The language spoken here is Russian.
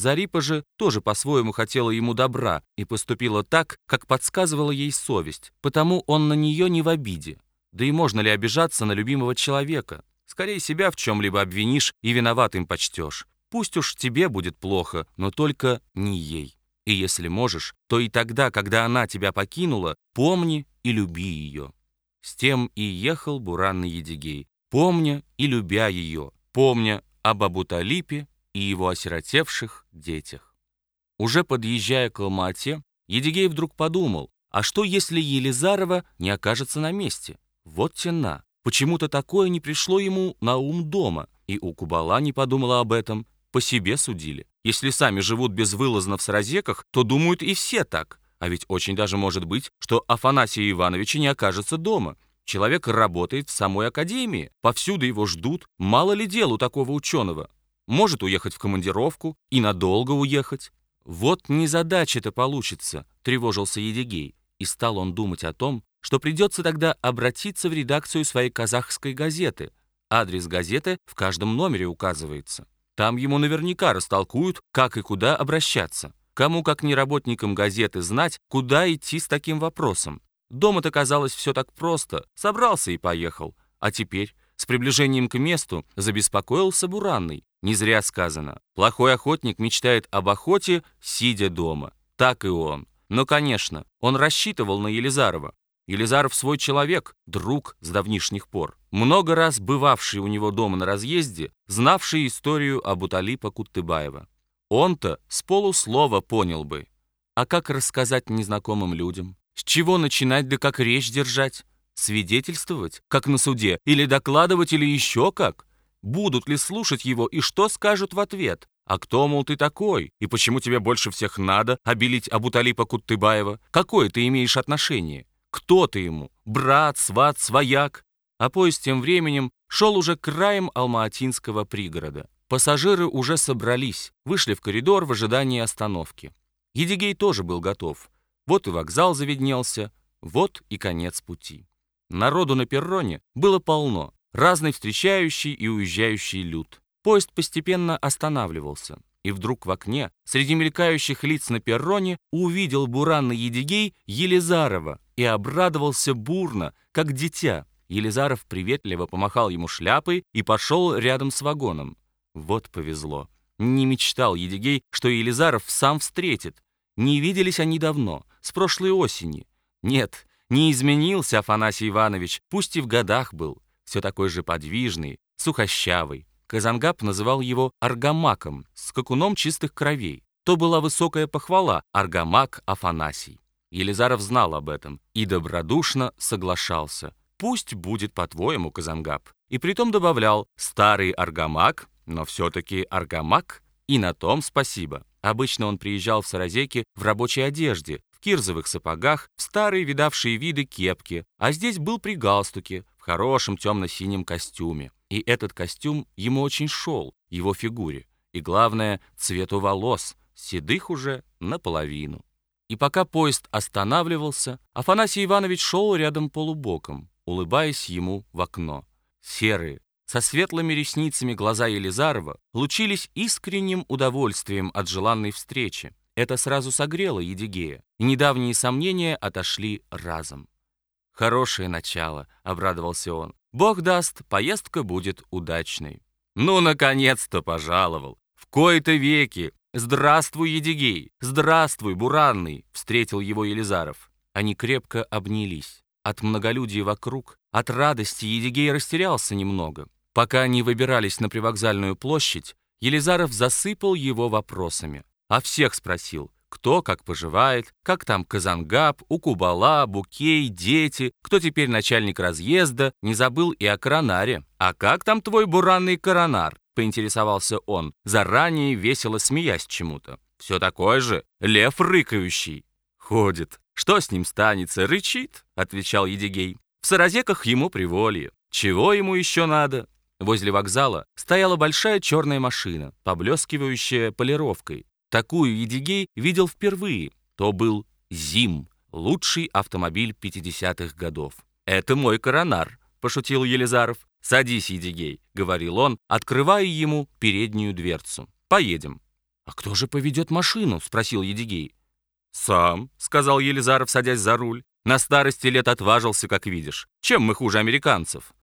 Зарипа же тоже по-своему хотела ему добра и поступила так, как подсказывала ей совесть, потому он на нее не в обиде. Да и можно ли обижаться на любимого человека? Скорее себя в чем-либо обвинишь и виноватым почтешь. Пусть уж тебе будет плохо, но только не ей. И если можешь, то и тогда, когда она тебя покинула, помни и люби ее. С тем и ехал буранный Едигей, помня и любя ее, помня об Абуталипе и его осиротевших детях. Уже подъезжая к Алма-Ате, Едигей вдруг подумал, а что если Елизарова не окажется на месте? Вот тена. Почему-то такое не пришло ему на ум дома, и у Кубала не подумала об этом, по себе судили. Если сами живут безвылазно в саразеках, то думают и все так. А ведь очень даже может быть, что Афанасия Ивановича не окажется дома. Человек работает в самой академии, повсюду его ждут. Мало ли дел у такого ученого. Может уехать в командировку и надолго уехать. Вот незадача-то получится, тревожился Едигей. И стал он думать о том, что придется тогда обратиться в редакцию своей казахской газеты. Адрес газеты в каждом номере указывается. Там ему наверняка растолкуют, как и куда обращаться. Кому, как не работникам газеты, знать, куда идти с таким вопросом. Дома-то казалось все так просто. Собрался и поехал. А теперь, с приближением к месту, забеспокоился Буранный. Не зря сказано. Плохой охотник мечтает об охоте, сидя дома. Так и он. Но, конечно, он рассчитывал на Елизарова. Елизаров свой человек, друг с давнишних пор, много раз бывавший у него дома на разъезде, знавший историю об Уталипа Куттыбаева. Он-то с полуслова понял бы. А как рассказать незнакомым людям? С чего начинать да как речь держать? Свидетельствовать, как на суде, или докладывать, или еще как? Будут ли слушать его и что скажут в ответ? А кто, мол, ты такой? И почему тебе больше всех надо обелить Абуталипа Куттыбаева? Какое ты имеешь отношение? Кто ты ему? Брат, сват, свояк? А поезд тем временем шел уже краем Алма-Атинского пригорода. Пассажиры уже собрались, вышли в коридор в ожидании остановки. Едигей тоже был готов. Вот и вокзал заведнелся, вот и конец пути. Народу на перроне было полно, разный встречающий и уезжающий люд. Поезд постепенно останавливался и вдруг в окне, среди мелькающих лиц на перроне, увидел буранный Едигей Елизарова и обрадовался бурно, как дитя. Елизаров приветливо помахал ему шляпой и пошел рядом с вагоном. Вот повезло. Не мечтал Едигей, что Елизаров сам встретит. Не виделись они давно, с прошлой осени. Нет, не изменился Афанасий Иванович, пусть и в годах был. Все такой же подвижный, сухощавый. Казангаб называл его аргамаком, скакуном чистых кровей. То была высокая похвала «Аргамак Афанасий». Елизаров знал об этом и добродушно соглашался. «Пусть будет по-твоему, Казангаб». И притом добавлял «старый аргамак, но все-таки аргамак, и на том спасибо». Обычно он приезжал в Саразеки в рабочей одежде, кирзовых сапогах, в старые видавшие виды кепки, а здесь был при галстуке, в хорошем темно-синем костюме. И этот костюм ему очень шел, его фигуре. И главное, цвету волос, седых уже наполовину. И пока поезд останавливался, Афанасий Иванович шел рядом полубоком, улыбаясь ему в окно. Серые, со светлыми ресницами глаза Елизарова лучились искренним удовольствием от желанной встречи. Это сразу согрело Едигея, и недавние сомнения отошли разом. «Хорошее начало», — обрадовался он. Бог даст, поездка будет удачной. Ну, наконец-то пожаловал. В кои-то веки. Здравствуй, Едигей. Здравствуй, Буранный, встретил его Елизаров. Они крепко обнялись. От многолюдия вокруг, от радости Едигей растерялся немного. Пока они выбирались на привокзальную площадь, Елизаров засыпал его вопросами. А всех спросил, кто как поживает, как там Казангаб, Укубала, Букей, дети, кто теперь начальник разъезда, не забыл и о коронаре. «А как там твой буранный коронар?» — поинтересовался он, заранее весело смеясь чему-то. «Все такой же, лев рыкающий». «Ходит. Что с ним станется? Рычит?» — отвечал Едигей. «В саразеках ему приволье. Чего ему еще надо?» Возле вокзала стояла большая черная машина, поблескивающая полировкой. Такую Едигей видел впервые. То был «Зим», лучший автомобиль 50-х годов. «Это мой коронар», — пошутил Елизаров. «Садись, Едигей», — говорил он, открывая ему переднюю дверцу. «Поедем». «А кто же поведет машину?» — спросил Едигей. «Сам», — сказал Елизаров, садясь за руль. «На старости лет отважился, как видишь. Чем мы хуже американцев?»